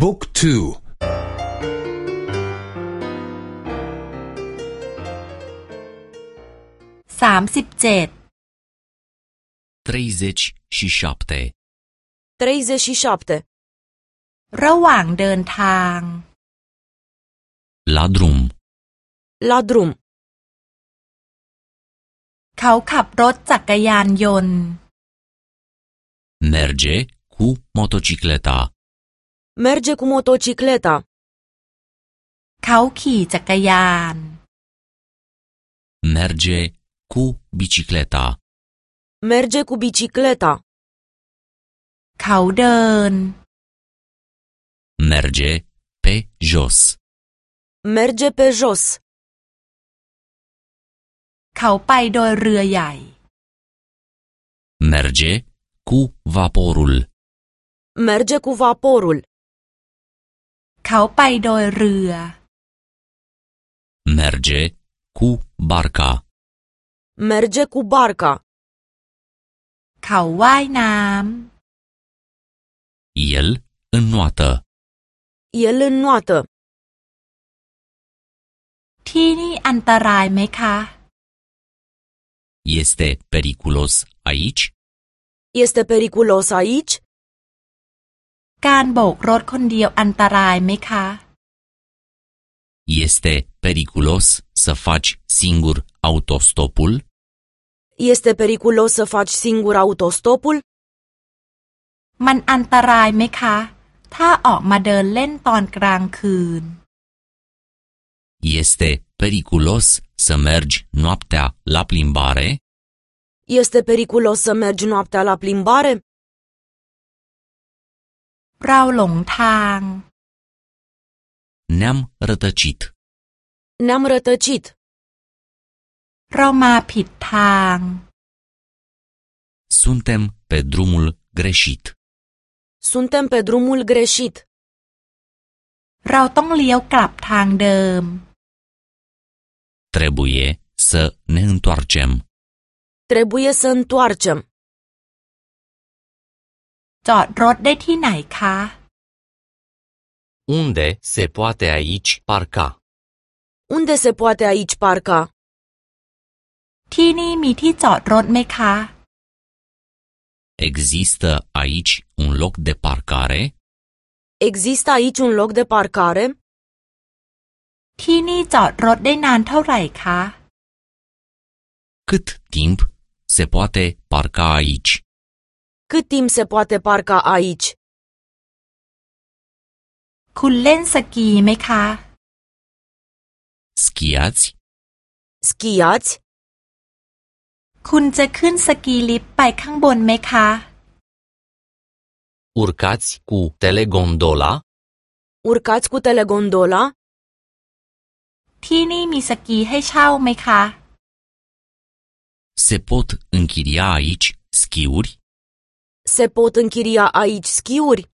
บุ๊กทูสามสิบเจ็ด treizeci și șapte 37. ระหว่างเดินทาง la drum La drum. เขาขับรถจักรยานยนต์ merge cu motocicleta Merge cu motocicleta. เขาขี่จักรยาน merge cu bicicleta Merge cu bicicleta. เขาเดิน merge pe jos Merge pe jos. เขาไปโดยเรือใหญ่ merge cu vaporul Merge cu vaporul. เขาไปโดยเรือ merge cu barca Merge cu barca. เขาว่ายน้ el înnoată El înnoată. ำที่นี่อันตรายไหมคะ este periculos aici Este periculos aici? การโบกรถคนเดียวอันตรายไหมคะ este periculos să faci singur autostopul Este periculos să faci singur autostopul? มันอันตรายไหมคะ ถ้าออกมาเดินเล่นตอนกลางคืน este periculos să mergi noaptea la plimbare Este periculos să mergi noaptea la plimbare? เราหลงทาง ne-am rătăcit Ne-am rătăcit. เรามาผิดทาง suntem pe drumul greșit Suntem pe drumul greșit. เราต้องเลี้ยวกลับทางเดิม trebuie să ne întoarcem Trebuie să întoarcem. จอดรถได้ที่ไหนคะ Unde se poate aici parca? Unde se poate aici parca? ที่นี่มีที่จอดรถไหมคะ există aici un loc de parcare Există aici un loc de parcare? ที่นี่จอดรถได้นานเท่าไหร่คะ cât timp se poate parca aici Cât timp se poate parca aici? คุณเล่นสกีไหมคะ schiați Schiați? คุณจะขึ้นสกีลิฟต์ไปข้างบนไหมคะ Urcați cu telegondola? Urcați cu telegondola? ที่นี่มีสกีให้เช่าไหมคะ se pot închiria aici schiuri Se pot închiria aici schiuri?